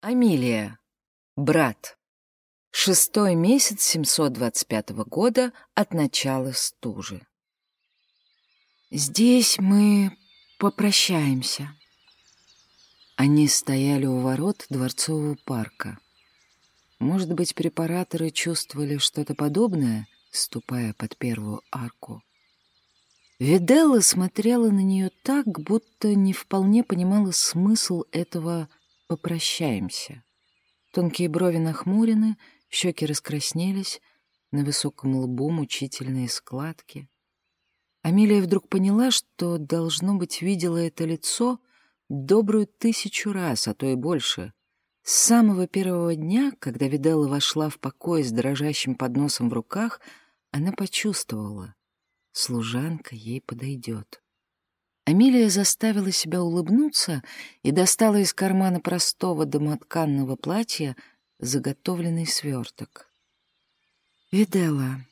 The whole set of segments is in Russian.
Амилия. Брат. Шестой месяц 725 года от начала стужи. Здесь мы попрощаемся. Они стояли у ворот дворцового парка. Может быть, препараторы чувствовали что-то подобное, ступая под первую арку. Виделла смотрела на нее так, будто не вполне понимала смысл этого «попрощаемся». Тонкие брови нахмурены, щеки раскраснелись, на высоком лбу мучительные складки. Амилия вдруг поняла, что, должно быть, видела это лицо добрую тысячу раз, а то и больше. С самого первого дня, когда Виделла вошла в покой с дрожащим подносом в руках, она почувствовала — служанка ей подойдет. Амилия заставила себя улыбнуться и достала из кармана простого домотканного платья заготовленный сверток. «Видела,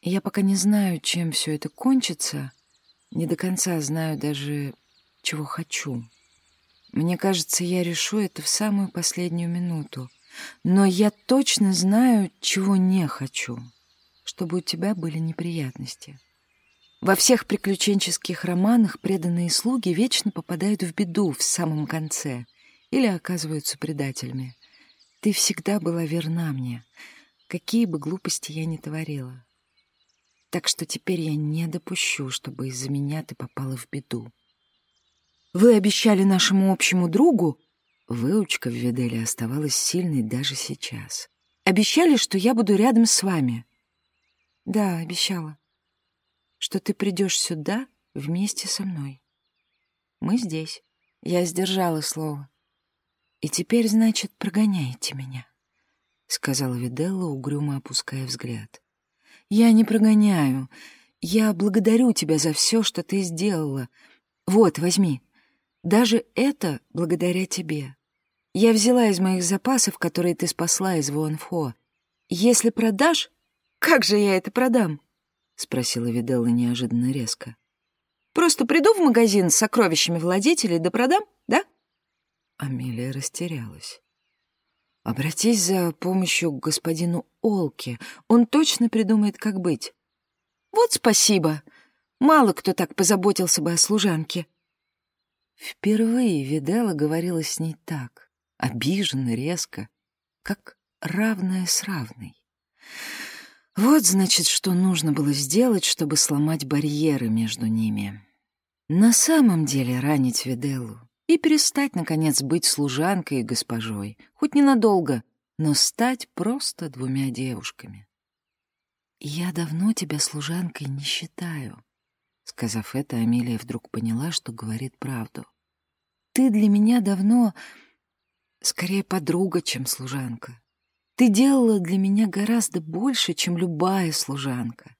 я пока не знаю, чем все это кончится, не до конца знаю даже, чего хочу. Мне кажется, я решу это в самую последнюю минуту. Но я точно знаю, чего не хочу, чтобы у тебя были неприятности». Во всех приключенческих романах преданные слуги вечно попадают в беду в самом конце или оказываются предателями. Ты всегда была верна мне, какие бы глупости я ни творила. Так что теперь я не допущу, чтобы из-за меня ты попала в беду. Вы обещали нашему общему другу... Выучка в Виделе оставалась сильной даже сейчас. Обещали, что я буду рядом с вами. Да, обещала что ты придешь сюда вместе со мной. Мы здесь. Я сдержала слово. И теперь, значит, прогоняете меня, — сказала Виделла, угрюмо опуская взгляд. Я не прогоняю. Я благодарю тебя за все, что ты сделала. Вот, возьми. Даже это благодаря тебе. Я взяла из моих запасов, которые ты спасла из Вуанфо. Если продашь, как же я это продам? — спросила Виделла неожиданно резко. «Просто приду в магазин с сокровищами владетелей да продам, да?» Амелия растерялась. «Обратись за помощью к господину Олке. Он точно придумает, как быть». «Вот спасибо. Мало кто так позаботился бы о служанке». Впервые Видела говорила с ней так, обиженно, резко, как равная с равной. Вот, значит, что нужно было сделать, чтобы сломать барьеры между ними. На самом деле ранить Виделлу и перестать, наконец, быть служанкой и госпожой, хоть ненадолго, но стать просто двумя девушками. «Я давно тебя служанкой не считаю», — сказав это, Амелия вдруг поняла, что говорит правду. «Ты для меня давно скорее подруга, чем служанка. Ты делала для меня гораздо больше, чем любая служанка.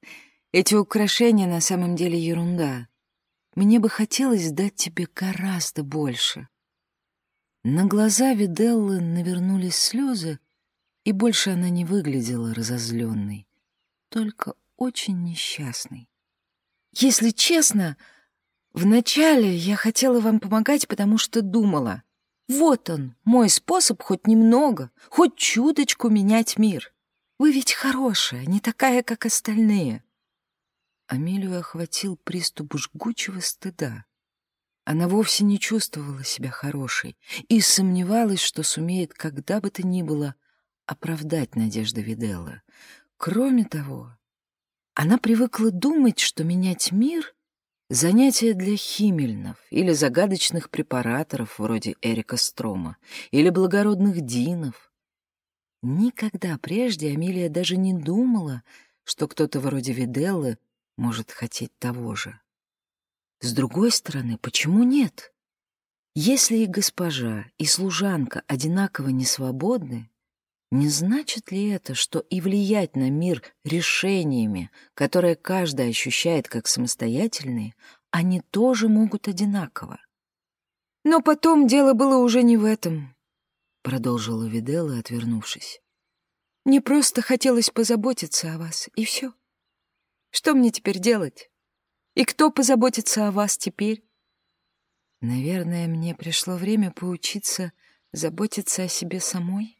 Эти украшения на самом деле ерунда. Мне бы хотелось дать тебе гораздо больше. На глаза Виделлы навернулись слезы, и больше она не выглядела разозленной, только очень несчастной. Если честно, вначале я хотела вам помогать, потому что думала, вот он, мой способ хоть немного, хоть чуточку менять мир. Вы ведь хорошая, не такая, как остальные. Амелию охватил приступ жгучего стыда. Она вовсе не чувствовала себя хорошей и сомневалась, что сумеет когда бы то ни было оправдать надежды Виделла. Кроме того, она привыкла думать, что менять мир Занятия для химельнов или загадочных препараторов вроде Эрика Строма или благородных динов. Никогда прежде Амелия даже не думала, что кто-то вроде Виделлы может хотеть того же. С другой стороны, почему нет? Если и госпожа, и служанка одинаково не свободны, не значит ли это, что и влиять на мир решениями, которые каждый ощущает как самостоятельные, они тоже могут одинаково? Но потом дело было уже не в этом, — продолжила Виделла, отвернувшись. Мне просто хотелось позаботиться о вас, и все. Что мне теперь делать? И кто позаботится о вас теперь? Наверное, мне пришло время поучиться заботиться о себе самой?» —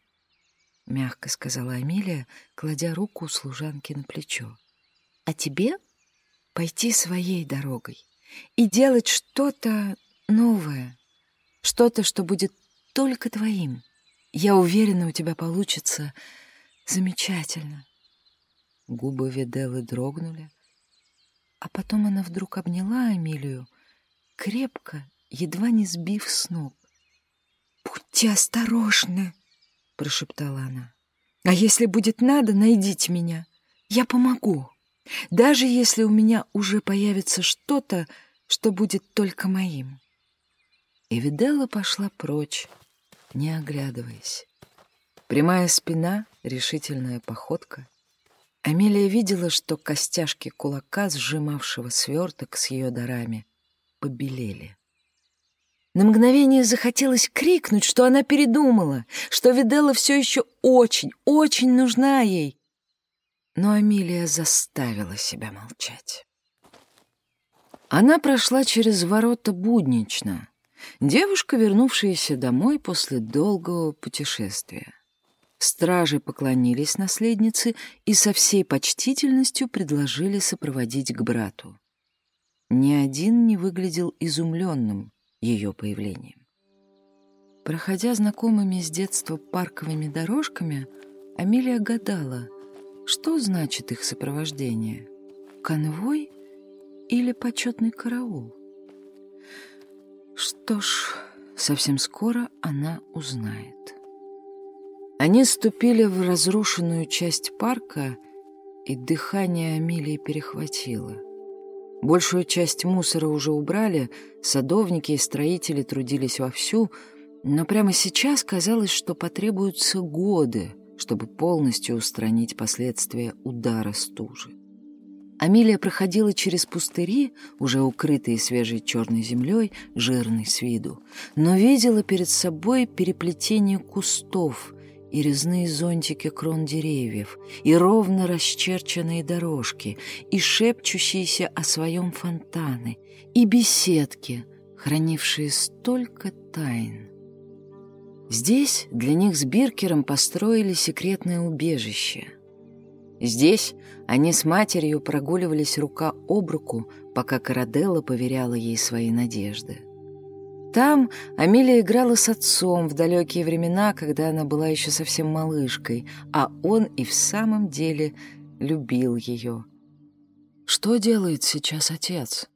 мягко сказала Амелия, кладя руку служанки на плечо. «А тебе пойти своей дорогой и делать что-то новое, что-то, что будет только твоим. Я уверена, у тебя получится замечательно». Губы Виделы дрогнули, а потом она вдруг обняла Амелию, крепко, едва не сбив с ног. «Будьте осторожны!» — прошептала она. «А если будет надо, найдите меня. Я помогу. Даже если у меня уже появится что-то, что будет только моим». И Виделла пошла прочь, не оглядываясь. Прямая спина, решительная походка. Амелия видела, что костяшки кулака, сжимавшего сверток с ее дарами, побелели. На мгновение захотелось крикнуть, что она передумала, что Видела все еще очень, очень нужна ей. Но Амелия заставила себя молчать. Она прошла через ворота буднично. Девушка, вернувшаяся домой после долгого путешествия. Стражи поклонились наследнице и со всей почтительностью предложили сопроводить к брату. Ни один не выглядел изумленным, ее появлением. Проходя знакомыми с детства парковыми дорожками, Амелия гадала, что значит их сопровождение — конвой или почетный караул? Что ж, совсем скоро она узнает. Они ступили в разрушенную часть парка, и дыхание Амелии перехватило — Большую часть мусора уже убрали, садовники и строители трудились вовсю, но прямо сейчас казалось, что потребуются годы, чтобы полностью устранить последствия удара стужи. Амилия проходила через пустыри, уже укрытые свежей черной землей, жирной с виду, но видела перед собой переплетение кустов и резные зонтики крон деревьев, и ровно расчерченные дорожки, и шепчущиеся о своем фонтаны, и беседки, хранившие столько тайн. Здесь для них с Биркером построили секретное убежище. Здесь они с матерью прогуливались рука об руку, пока Караделла поверяла ей свои надежды. Там Амелия играла с отцом в далекие времена, когда она была еще совсем малышкой, а он и в самом деле любил ее. Что делает сейчас отец?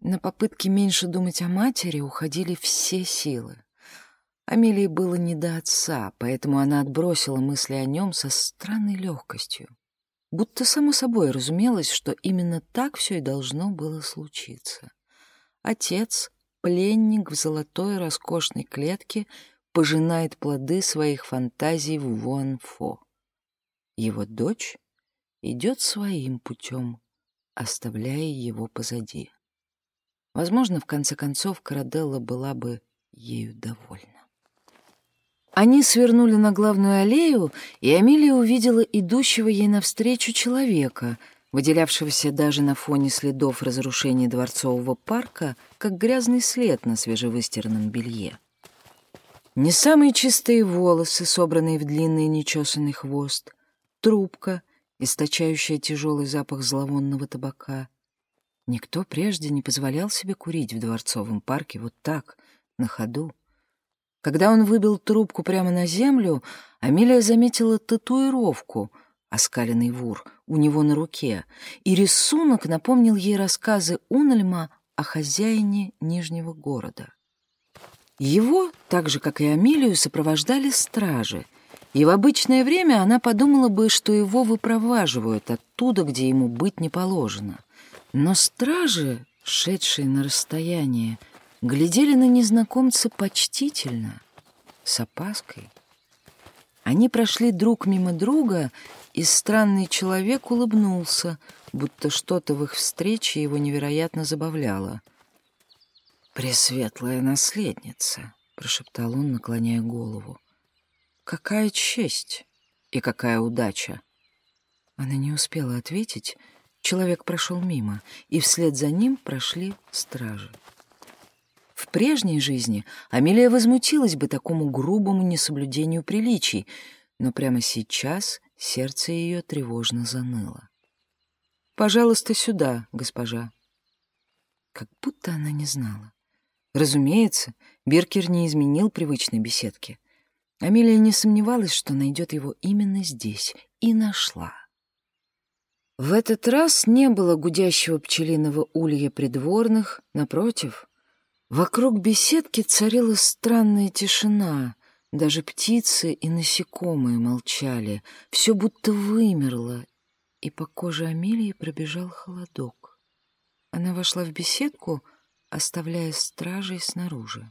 На попытке меньше думать о матери уходили все силы. Амелии было не до отца, поэтому она отбросила мысли о нем со странной легкостью. Будто само собой разумелось, что именно так все и должно было случиться. Отец — пленник в золотой роскошной клетке пожинает плоды своих фантазий в Вуанфо. Его дочь идет своим путем, оставляя его позади. Возможно, в конце концов, Караделла была бы ею довольна. Они свернули на главную аллею, и Амилия увидела идущего ей навстречу человека — выделявшегося даже на фоне следов разрушения дворцового парка, как грязный след на свежевыстиранном белье. Не самые чистые волосы, собранные в длинный нечесанный хвост, трубка, источающая тяжелый запах зловонного табака. Никто прежде не позволял себе курить в дворцовом парке вот так, на ходу. Когда он выбил трубку прямо на землю, Амелия заметила татуировку — оскаленный вур, у него на руке, и рисунок напомнил ей рассказы Унельма о хозяине Нижнего города. Его, так же, как и Амилию, сопровождали стражи, и в обычное время она подумала бы, что его выпроваживают оттуда, где ему быть не положено. Но стражи, шедшие на расстояние, глядели на незнакомца почтительно, с опаской. Они прошли друг мимо друга, и странный человек улыбнулся, будто что-то в их встрече его невероятно забавляло. «Пресветлая наследница», — прошептал он, наклоняя голову. «Какая честь и какая удача!» Она не успела ответить. Человек прошел мимо, и вслед за ним прошли стражи. В прежней жизни Амелия возмутилась бы такому грубому несоблюдению приличий, но прямо сейчас сердце ее тревожно заныло. «Пожалуйста, сюда, госпожа». Как будто она не знала. Разумеется, Биркер не изменил привычной беседки. Амелия не сомневалась, что найдет его именно здесь, и нашла. В этот раз не было гудящего пчелиного улья придворных, напротив. Вокруг беседки царила странная тишина, даже птицы и насекомые молчали, все будто вымерло, и по коже Амелии пробежал холодок. Она вошла в беседку, оставляя стражей снаружи.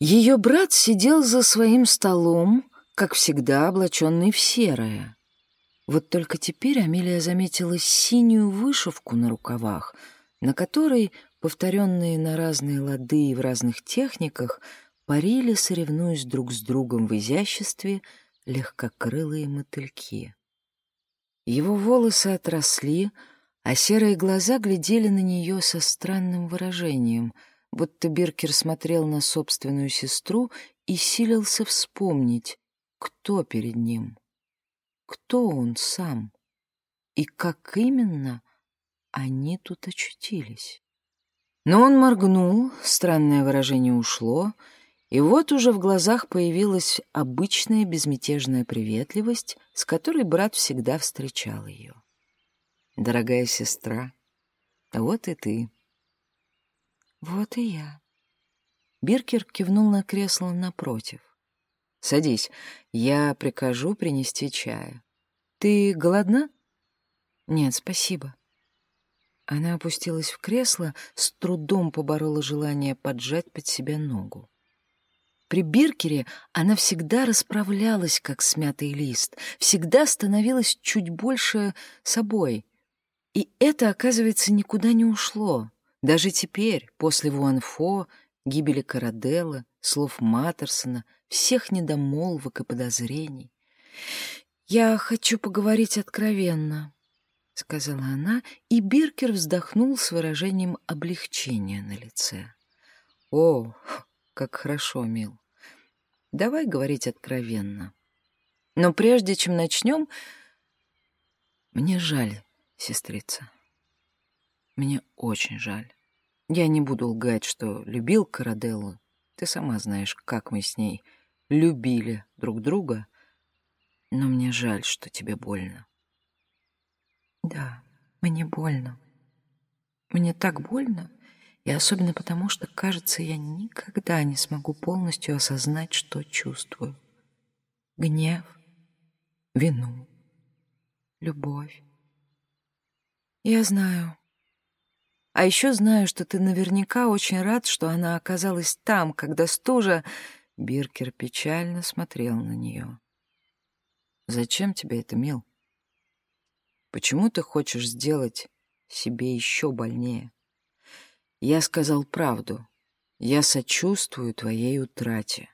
Ее брат сидел за своим столом, как всегда облаченный в серое. Вот только теперь Амелия заметила синюю вышивку на рукавах, на которой, повторенные на разные лады и в разных техниках, парили, соревнуясь друг с другом в изяществе, легкокрылые мотыльки. Его волосы отросли, а серые глаза глядели на нее со странным выражением, будто Биркер смотрел на собственную сестру и силился вспомнить, кто перед ним кто он сам и как именно они тут очутились. Но он моргнул, странное выражение ушло, и вот уже в глазах появилась обычная безмятежная приветливость, с которой брат всегда встречал ее. «Дорогая сестра, вот и ты». «Вот и я». Биркер кивнул на кресло напротив. Садись, я прикажу принести чая. Ты голодна? Нет, спасибо. Она опустилась в кресло, с трудом поборола желание поджать под себя ногу. При Биркере она всегда расправлялась, как смятый лист, всегда становилась чуть больше собой. И это, оказывается, никуда не ушло. Даже теперь, после Вуанфо, гибели Караделла, слов Маттерсона, всех недомолвок и подозрений. «Я хочу поговорить откровенно», — сказала она, и Биркер вздохнул с выражением облегчения на лице. «О, как хорошо, мил. Давай говорить откровенно. Но прежде чем начнем, мне жаль, сестрица. Мне очень жаль. Я не буду лгать, что любил Караделлу. Ты сама знаешь, как мы с ней любили друг друга. Но мне жаль, что тебе больно. Да, мне больно. Мне так больно, и особенно потому, что, кажется, я никогда не смогу полностью осознать, что чувствую. Гнев, вину, любовь. Я знаю, а еще знаю, что ты наверняка очень рад, что она оказалась там, когда стужа...» Биркер печально смотрел на нее. «Зачем тебе это, Мил? Почему ты хочешь сделать себе еще больнее? Я сказал правду. Я сочувствую твоей утрате.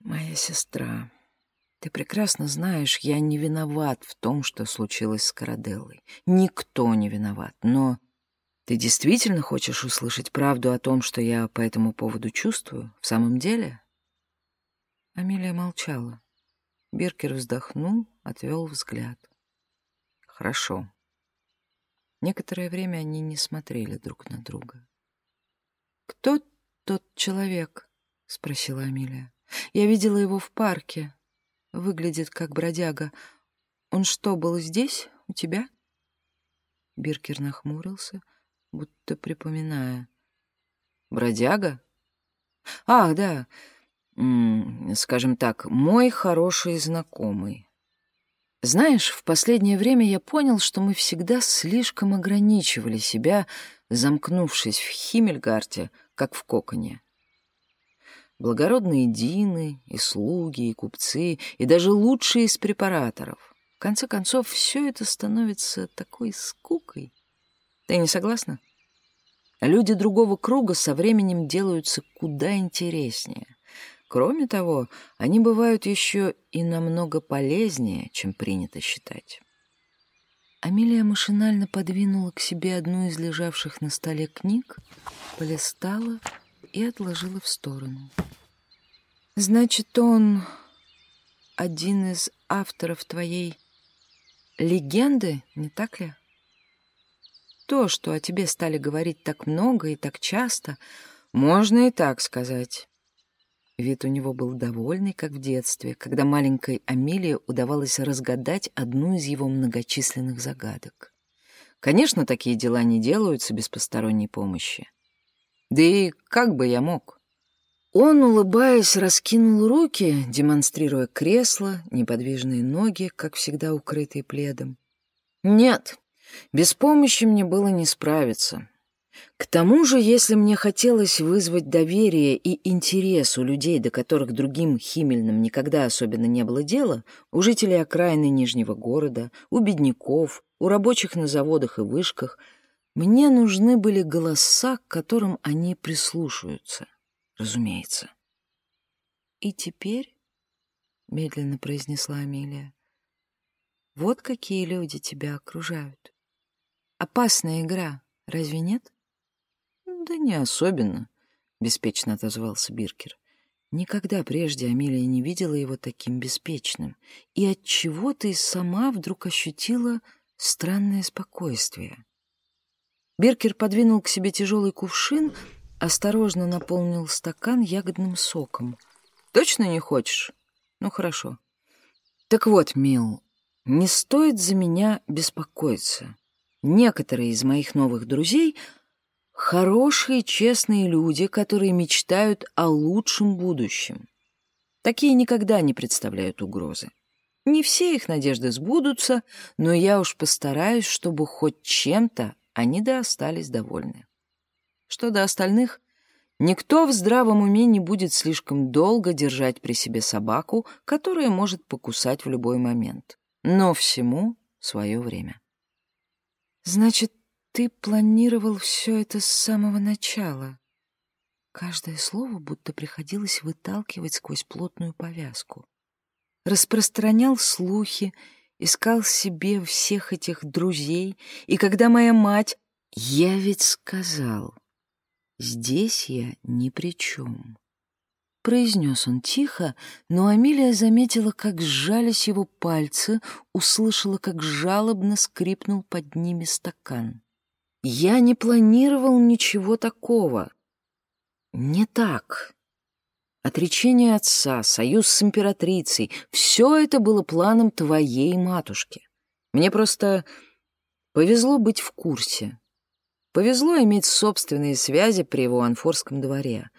Моя сестра, ты прекрасно знаешь, я не виноват в том, что случилось с Караделлой. Никто не виноват, но ты действительно хочешь услышать правду о том, что я по этому поводу чувствую? В самом деле?» Амелия молчала. Биркер вздохнул, отвел взгляд. «Хорошо». Некоторое время они не смотрели друг на друга. «Кто тот человек?» — спросила Амелия. «Я видела его в парке. Выглядит как бродяга. Он что, был здесь, у тебя?» Биркер нахмурился — будто припоминая. «Бродяга? Ах, да, М -м, скажем так, мой хороший знакомый. Знаешь, в последнее время я понял, что мы всегда слишком ограничивали себя, замкнувшись в Химмельгарте, как в коконе. Благородные дины, и слуги, и купцы, и даже лучшие из препараторов. В конце концов, все это становится такой скукой. Ты не согласна? Люди другого круга со временем делаются куда интереснее. Кроме того, они бывают еще и намного полезнее, чем принято считать. Амелия машинально подвинула к себе одну из лежавших на столе книг, полистала и отложила в сторону. «Значит, он один из авторов твоей легенды, не так ли? То, что о тебе стали говорить так много и так часто, можно и так сказать». Вид у него был довольный, как в детстве, когда маленькой Амелии удавалось разгадать одну из его многочисленных загадок. Конечно, такие дела не делаются без посторонней помощи. Да и как бы я мог? Он, улыбаясь, раскинул руки, демонстрируя кресло, неподвижные ноги, как всегда укрытые пледом. Нет, без помощи мне было не справиться. К тому же, если мне хотелось вызвать доверие и интерес у людей, до которых другим химельным никогда особенно не было дела, у жителей окраины Нижнего города, у бедняков, у рабочих на заводах и вышках, мне нужны были голоса, к которым они прислушаются, разумеется. «И теперь», — медленно произнесла Амелия, — «вот какие люди тебя окружают. Опасная игра, разве нет?» «Да не особенно», — беспечно отозвался Биркер. Никогда прежде Амелия не видела его таким беспечным, и от чего то и сама вдруг ощутила странное спокойствие. Биркер подвинул к себе тяжелый кувшин, осторожно наполнил стакан ягодным соком. «Точно не хочешь? Ну, хорошо. Так вот, Мил, не стоит за меня беспокоиться. Некоторые из моих новых друзей — Хорошие, честные люди, которые мечтают о лучшем будущем. Такие никогда не представляют угрозы. Не все их надежды сбудутся, но я уж постараюсь, чтобы хоть чем-то они да остались довольны. Что до остальных, никто в здравом уме не будет слишком долго держать при себе собаку, которая может покусать в любой момент. Но всему свое время. «Значит, ты планировал все это с самого начала. Каждое слово будто приходилось выталкивать сквозь плотную повязку. Распространял слухи, искал себе всех этих друзей, и когда моя мать... Я ведь сказал, здесь я ни при чем. Произнес он тихо, но Амелия заметила, как сжались его пальцы, услышала, как жалобно скрипнул под ними стакан. Я не планировал ничего такого. Не так. Отречение отца, союз с императрицей — все это было планом твоей матушки. Мне просто повезло быть в курсе. Повезло иметь собственные связи при его анфорском дворе.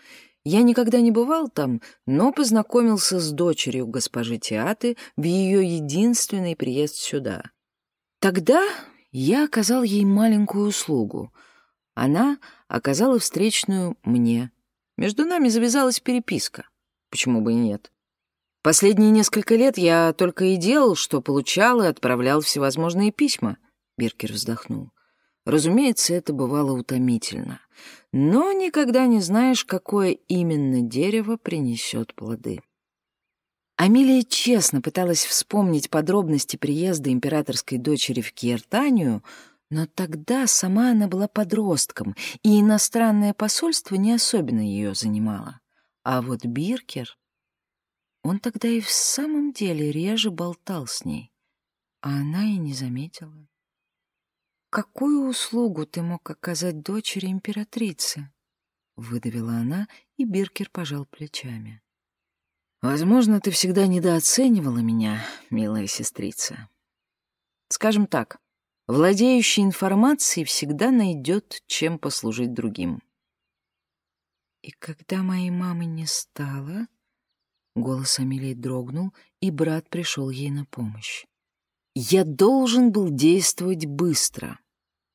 Я никогда не бывал там, но познакомился с дочерью госпожи Театы в ее единственный приезд сюда. Тогда я оказал ей маленькую услугу. Она оказала встречную мне. Между нами завязалась переписка. Почему бы и нет? Последние несколько лет я только и делал, что получал и отправлял всевозможные письма. Биркер вздохнул. Разумеется, это бывало утомительно. Но никогда не знаешь, какое именно дерево принесет плоды. Амелия честно пыталась вспомнить подробности приезда императорской дочери в Киертанию, но тогда сама она была подростком, и иностранное посольство не особенно ее занимало. А вот Биркер... Он тогда и в самом деле реже болтал с ней, а она и не заметила. «Какую услугу ты мог оказать дочери императрицы?» — выдавила она, и Биркер пожал плечами. Возможно, ты всегда недооценивала меня, милая сестрица. Скажем так, владеющий информацией всегда найдет, чем послужить другим. И когда моей мамы не стало, голос Амелии дрогнул, и брат пришел ей на помощь. Я должен был действовать быстро.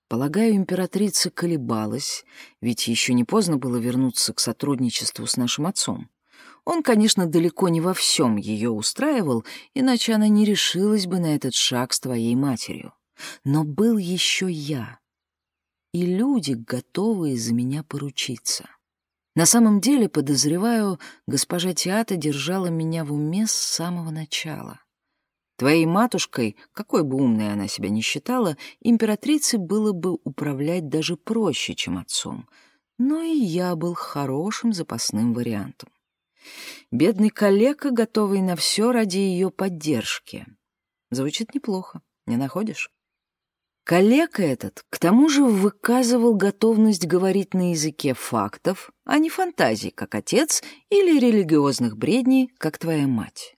Полагаю, императрица колебалась, ведь еще не поздно было вернуться к сотрудничеству с нашим отцом. Он, конечно, далеко не во всем ее устраивал, иначе она не решилась бы на этот шаг с твоей матерью. Но был еще я. И люди, готовые за меня поручиться. На самом деле, подозреваю, госпожа Теата держала меня в уме с самого начала. Твоей матушкой, какой бы умной она себя ни считала, императрице было бы управлять даже проще, чем отцом. Но и я был хорошим запасным вариантом. Бедный коллега, готовый на все ради ее поддержки. Звучит неплохо, не находишь? Коллега этот, к тому же, выказывал готовность говорить на языке фактов, а не фантазий, как отец, или религиозных бредней, как твоя мать.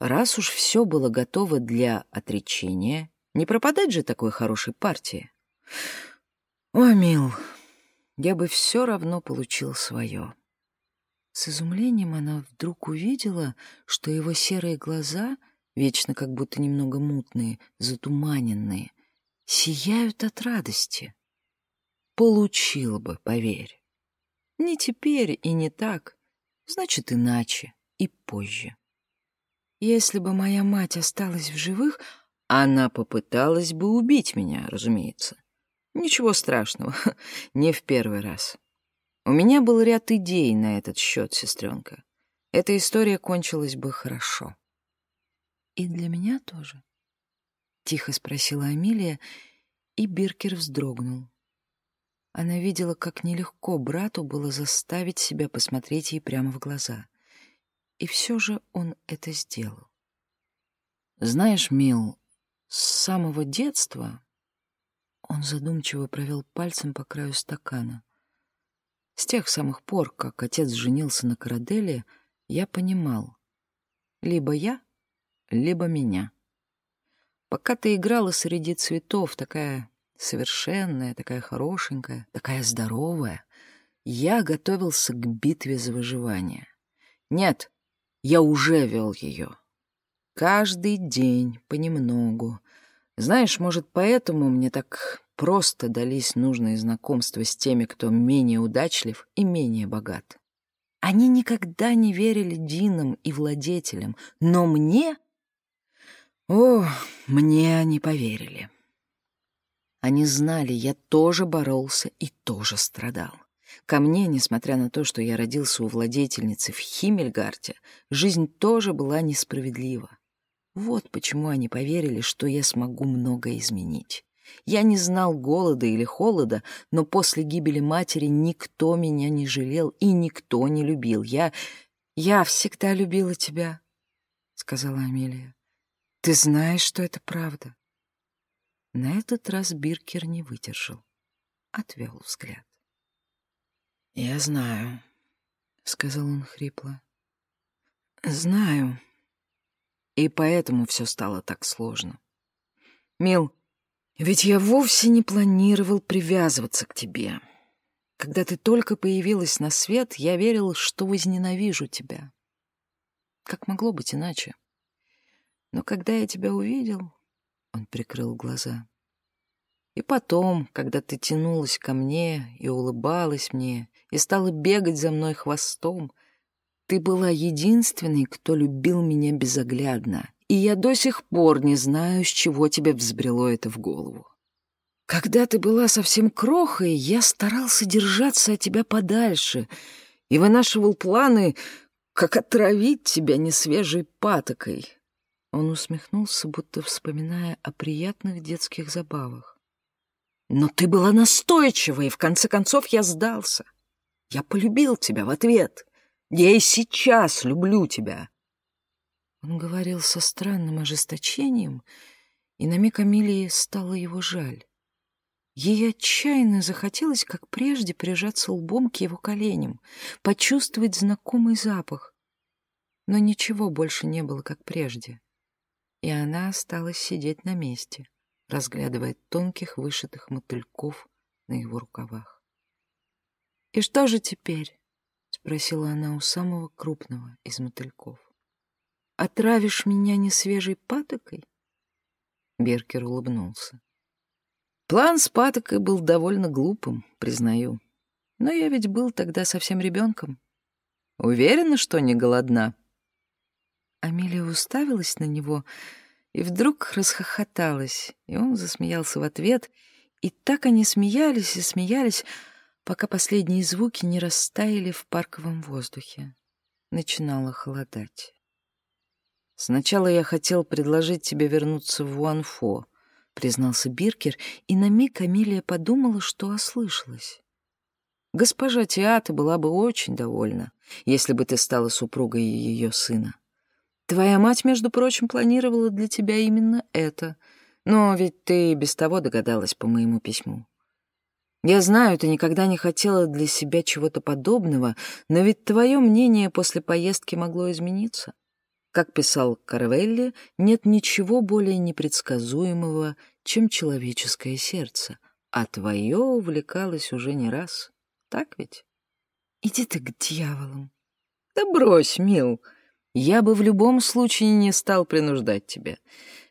Раз уж все было готово для отречения, не пропадать же такой хорошей партии. О, мил, я бы все равно получил свое. С изумлением она вдруг увидела, что его серые глаза, вечно как будто немного мутные, затуманенные, сияют от радости. Получил бы, поверь. Не теперь и не так, значит, иначе и позже. Если бы моя мать осталась в живых, она попыталась бы убить меня, разумеется. Ничего страшного, не в первый раз. У меня был ряд идей на этот счет, сестренка. Эта история кончилась бы хорошо. «И для меня тоже?» — тихо спросила Амилия, и Биркер вздрогнул. Она видела, как нелегко брату было заставить себя посмотреть ей прямо в глаза — и все же он это сделал. Знаешь, Мил, с самого детства он задумчиво провел пальцем по краю стакана. С тех самых пор, как отец женился на Караделе, я понимал, либо я, либо меня. Пока ты играла среди цветов, такая совершенная, такая хорошенькая, такая здоровая, я готовился к битве за выживание. Нет, я уже вел ее. Каждый день, понемногу. Знаешь, может, поэтому мне так просто дались нужные знакомства с теми, кто менее удачлив и менее богат. Они никогда не верили Динам и владетелям, но мне... О, мне они поверили. Они знали, я тоже боролся и тоже страдал. Ко мне, несмотря на то, что я родился у владетельницы в Химмельгарте, жизнь тоже была несправедлива. Вот почему они поверили, что я смогу многое изменить. Я не знал голода или холода, но после гибели матери никто меня не жалел и никто не любил. Я... я всегда любила тебя, — сказала Амелия. Ты знаешь, что это правда. На этот раз Биркер не выдержал. Отвел взгляд. «Я знаю», — сказал он хрипло. «Знаю. И поэтому все стало так сложно. Мил, ведь я вовсе не планировал привязываться к тебе. Когда ты только появилась на свет, я верил, что возненавижу тебя. Как могло быть иначе? Но когда я тебя увидел, он прикрыл глаза. И потом, когда ты тянулась ко мне и улыбалась мне, и стала бегать за мной хвостом. Ты была единственной, кто любил меня безоглядно, и я до сих пор не знаю, с чего тебе взбрело это в голову. Когда ты была совсем крохой, я старался держаться от тебя подальше и вынашивал планы, как отравить тебя несвежей патокой. Он усмехнулся, будто вспоминая о приятных детских забавах. Но ты была настойчива, и в конце концов я сдался. Я полюбил тебя в ответ. Я и сейчас люблю тебя. Он говорил со странным ожесточением, и на миг Амелии стало его жаль. Ей отчаянно захотелось, как прежде, прижаться лбом к его коленям, почувствовать знакомый запах. Но ничего больше не было, как прежде. И она осталась сидеть на месте, разглядывая тонких вышитых мотыльков на его рукавах. «И что же теперь?» — спросила она у самого крупного из мотыльков. «Отравишь меня несвежей патокой?» Беркер улыбнулся. План с патокой был довольно глупым, признаю. Но я ведь был тогда совсем ребенком. Уверена, что не голодна?» Амелия уставилась на него и вдруг расхохоталась, и он засмеялся в ответ, и так они смеялись и смеялись, пока последние звуки не растаяли в парковом воздухе. Начинало холодать. «Сначала я хотел предложить тебе вернуться в Уанфо», — признался Биркер, и на миг Амелия подумала, что ослышалась. «Госпожа Теата была бы очень довольна, если бы ты стала супругой ее сына. Твоя мать, между прочим, планировала для тебя именно это, но ведь ты без того догадалась по моему письму. Я знаю, ты никогда не хотела для себя чего-то подобного, но ведь твое мнение после поездки могло измениться. Как писал Карвелли, нет ничего более непредсказуемого, чем человеческое сердце, а твое увлекалось уже не раз. Так ведь? Иди ты к дьяволам. Да брось, мил. Я бы в любом случае не стал принуждать тебя.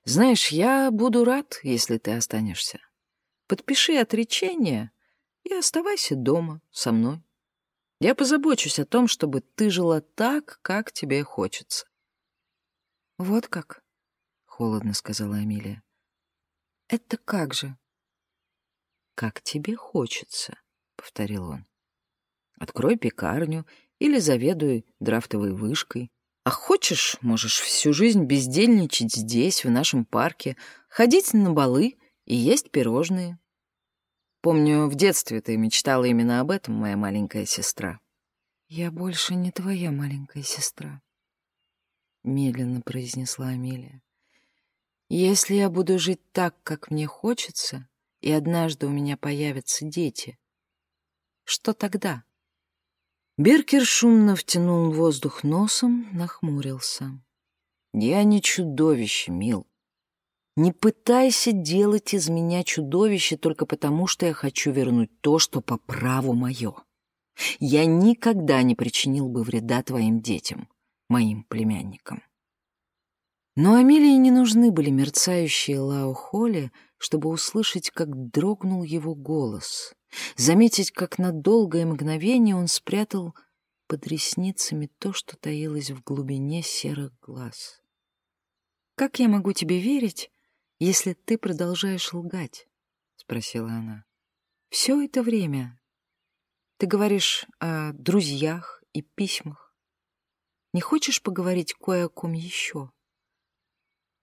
Знаешь, я буду рад, если ты останешься. Подпиши отречение и оставайся дома со мной. Я позабочусь о том, чтобы ты жила так, как тебе хочется. «Вот как?» — холодно сказала Амелия. «Это как же?» «Как тебе хочется», — повторил он. «Открой пекарню или заведуй драфтовой вышкой. А хочешь, можешь всю жизнь бездельничать здесь, в нашем парке, ходить на балы и есть пирожные. Помню, в детстве ты мечтала именно об этом, моя маленькая сестра». «Я больше не твоя маленькая сестра», медленно произнесла Амелия. Если я буду жить так, как мне хочется, и однажды у меня появятся дети, что тогда? Беркер шумно втянул воздух носом, нахмурился. Я не чудовище, мил. Не пытайся делать из меня чудовище только потому, что я хочу вернуть то, что по праву мое. Я никогда не причинил бы вреда твоим детям моим племянникам. Но Амелии не нужны были мерцающие Лао-Холли, чтобы услышать, как дрогнул его голос, заметить, как на долгое мгновение он спрятал под ресницами то, что таилось в глубине серых глаз. «Как я могу тебе верить, если ты продолжаешь лгать?» — спросила она. «Все это время ты говоришь о друзьях и письмах. Не хочешь поговорить кое о ком еще?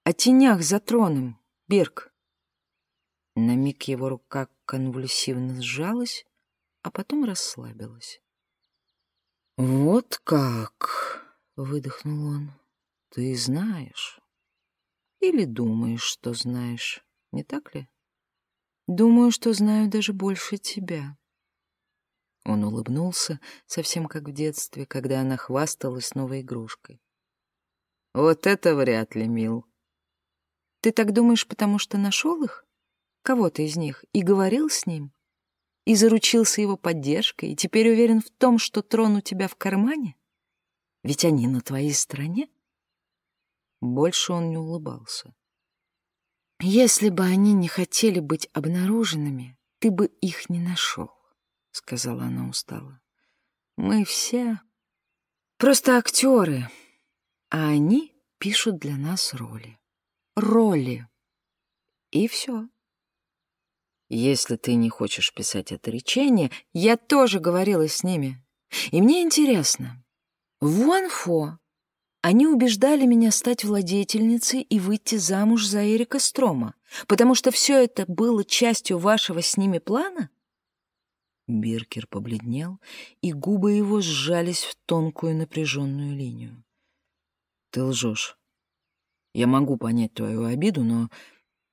О тенях за троном, Бирк. На миг его рука конвульсивно сжалась, а потом расслабилась. «Вот как!» — выдохнул он. «Ты знаешь. Или думаешь, что знаешь, не так ли?» «Думаю, что знаю даже больше тебя», он улыбнулся, совсем как в детстве, когда она хвасталась новой игрушкой. «Вот это вряд ли, мил». «Ты так думаешь, потому что нашел их? Кого-то из них? И говорил с ним? И заручился его поддержкой? И теперь уверен в том, что трон у тебя в кармане? Ведь они на твоей стороне?» Больше он не улыбался. «Если бы они не хотели быть обнаруженными, ты бы их не нашел сказала она устало. Мы все просто актеры, а они пишут для нас роли. Роли. И все. Если ты не хочешь писать отречение, я тоже говорила с ними. И мне интересно. В Уанфо они убеждали меня стать владетельницей и выйти замуж за Эрика Строма, потому что все это было частью вашего с ними плана? Биркер побледнел, и губы его сжались в тонкую напряженную линию. «Ты лжешь. Я могу понять твою обиду, но...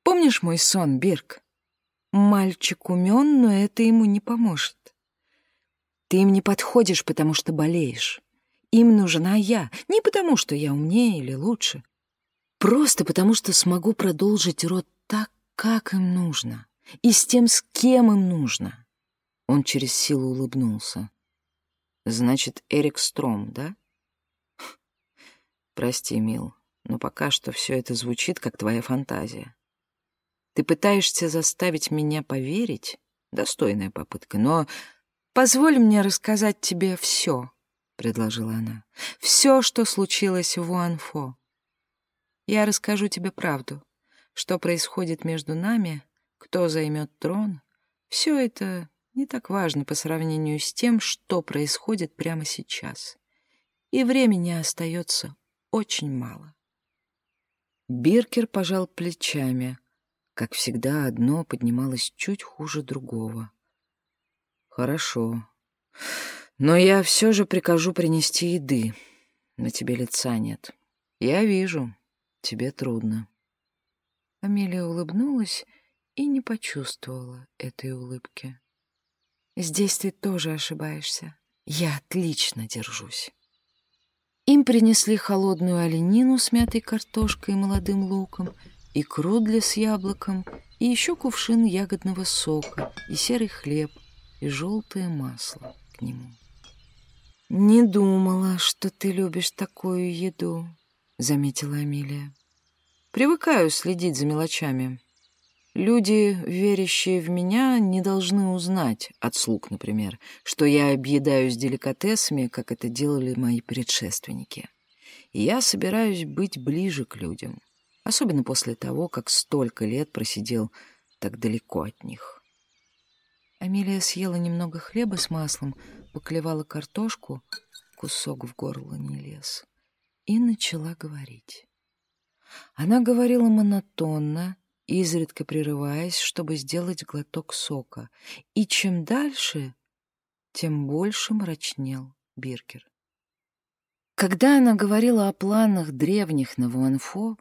Помнишь мой сон, Бирк? Мальчик умен, но это ему не поможет. Ты им не подходишь, потому что болеешь. Им нужна я, не потому что я умнее или лучше. Просто потому что смогу продолжить род так, как им нужно, и с тем, с кем им нужно. Он через силу улыбнулся. «Значит, Эрик Стром, да?» «Прости, мил, но пока что все это звучит, как твоя фантазия. Ты пытаешься заставить меня поверить? Достойная попытка, но позволь мне рассказать тебе все», — предложила она. «Все, что случилось в Уанфо. Я расскажу тебе правду, что происходит между нами, кто займет трон. Все это не так важно по сравнению с тем, что происходит прямо сейчас. И времени остается очень мало. Биркер пожал плечами. Как всегда, одно поднималось чуть хуже другого. «Хорошо. Но я все же прикажу принести еды. На тебе лица нет. Я вижу, тебе трудно». Амелия улыбнулась и не почувствовала этой улыбки. «Здесь ты тоже ошибаешься. Я отлично держусь». Им принесли холодную оленину с мятой картошкой и молодым луком, икру для с яблоком, и еще кувшин ягодного сока, и серый хлеб, и желтое масло к нему. «Не думала, что ты любишь такую еду», — заметила Амелия. «Привыкаю следить за мелочами. Люди, верящие в меня, не должны узнать, от слуг, например, что я объедаюсь деликатесами, как это делали мои предшественники. И я собираюсь быть ближе к людям, особенно после того, как столько лет просидел так далеко от них. Амелия съела немного хлеба с маслом, поклевала картошку, кусок в горло не лез, и начала говорить. Она говорила монотонно, изредка прерываясь, чтобы сделать глоток сока. И чем дальше, тем больше мрачнел Биркер. Когда она говорила о планах древних на Вуанфо,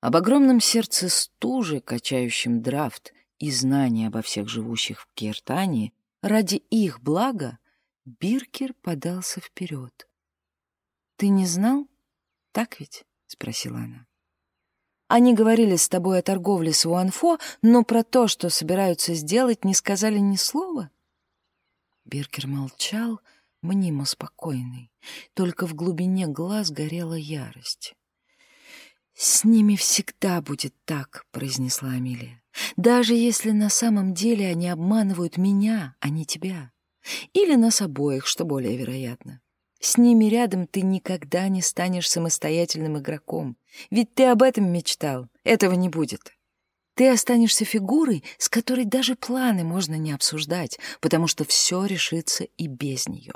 об огромном сердце стужи, качающем драфт, и знания обо всех живущих в Киртании, ради их блага Биркер подался вперед. «Ты не знал? Так ведь?» — спросила она. Они говорили с тобой о торговле с Уанфо, но про то, что собираются сделать, не сказали ни слова?» Биркер молчал, мнимо спокойный. Только в глубине глаз горела ярость. «С ними всегда будет так», — произнесла Амилия. «Даже если на самом деле они обманывают меня, а не тебя. Или нас обоих, что более вероятно. С ними рядом ты никогда не станешь самостоятельным игроком. Ведь ты об этом мечтал. Этого не будет. Ты останешься фигурой, с которой даже планы можно не обсуждать, потому что все решится и без нее.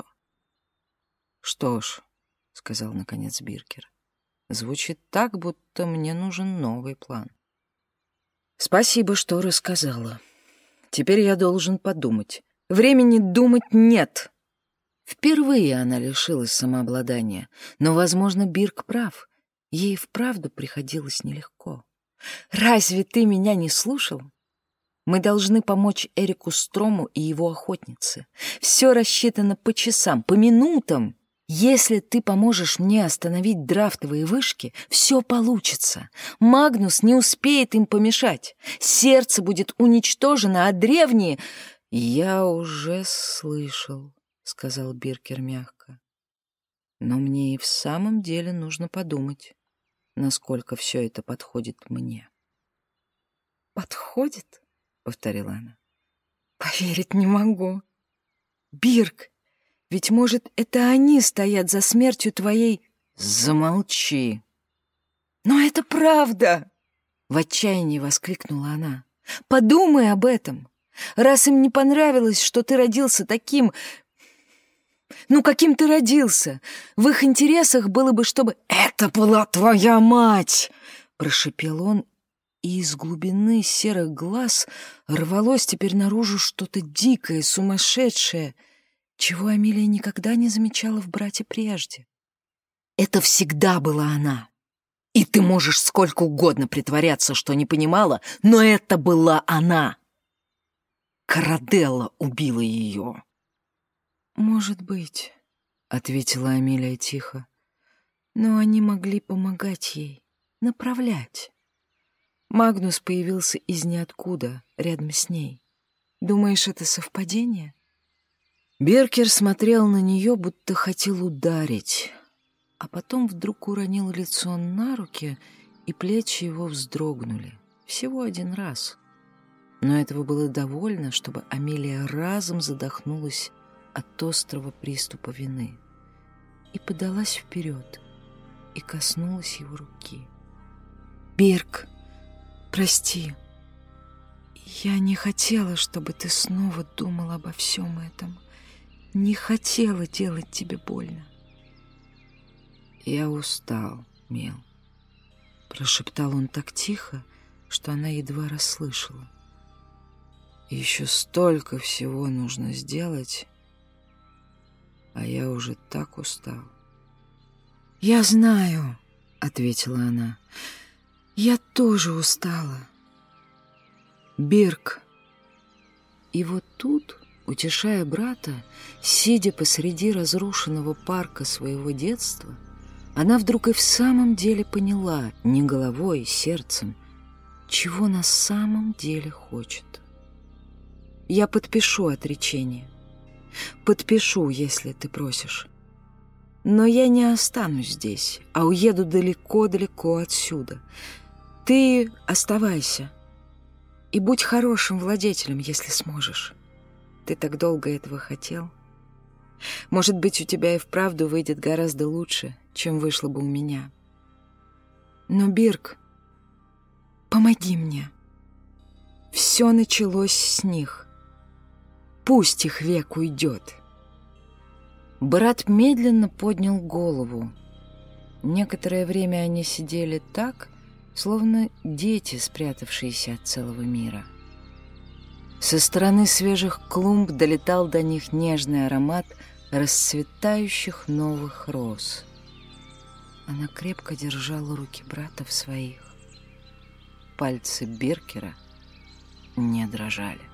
«Что ж», — сказал наконец Биркер, — «звучит так, будто мне нужен новый план». «Спасибо, что рассказала. Теперь я должен подумать. Времени думать нет!» Впервые она лишилась самообладания, но, возможно, Бирк прав. Ей вправду приходилось нелегко. «Разве ты меня не слушал? Мы должны помочь Эрику Строму и его охотнице. Все рассчитано по часам, по минутам. Если ты поможешь мне остановить драфтовые вышки, все получится. Магнус не успеет им помешать. Сердце будет уничтожено, а древние... Я уже слышал сказал Биркер мягко. Но мне и в самом деле нужно подумать, насколько все это подходит мне. «Подходит?» — повторила она. «Поверить не могу. Бирк, ведь, может, это они стоят за смертью твоей...» «Замолчи!» «Но это правда!» — в отчаянии воскликнула она. «Подумай об этом. Раз им не понравилось, что ты родился таким, ну, каким ты родился? В их интересах было бы, чтобы... «Это была твоя мать!» — прошепел он, и из глубины серых глаз рвалось теперь наружу что-то дикое, сумасшедшее, чего Амелия никогда не замечала в брате прежде. «Это всегда была она!» И ты можешь сколько угодно притворяться, что не понимала, но это была она. Караделла убила ее. «Может быть», — ответила Амелия тихо. «Но они могли помогать ей, направлять». Магнус появился из ниоткуда, рядом с ней. «Думаешь, это совпадение?» Беркер смотрел на нее, будто хотел ударить, а потом вдруг уронил лицо на руки, и плечи его вздрогнули. Всего один раз. Но этого было довольно, чтобы Амелия разом задохнулась от острого приступа вины и подалась вперед и коснулась его руки. «Бирк, прости, я не хотела, чтобы ты снова думал обо всем этом, не хотела делать тебе больно». «Я устал, Мел. Прошептал он так тихо, что она едва расслышала. Еще столько всего нужно сделать, а я уже так устал. «Я знаю», — ответила она, — «я тоже устала». «Бирк». И вот тут, утешая брата, сидя посреди разрушенного парка своего детства, она вдруг и в самом деле поняла, не головой, сердцем, чего на самом деле хочет. «Я подпишу отречение. Подпишу, если ты просишь. Но я не останусь здесь, а уеду далеко-далеко отсюда. Ты оставайся и будь хорошим владетелем, если сможешь. Ты так долго этого хотел. Может быть, у тебя и вправду выйдет гораздо лучше, чем вышло бы у меня. Но, Бирк, помоги мне. Все началось с них. Пусть их век уйдет». Брат медленно поднял голову. Некоторое время они сидели так, словно дети, спрятавшиеся от целого мира. Со стороны свежих клумб долетал до них нежный аромат расцветающих новых роз. Она крепко держала руки брата в своих. Пальцы Биркера не дрожали.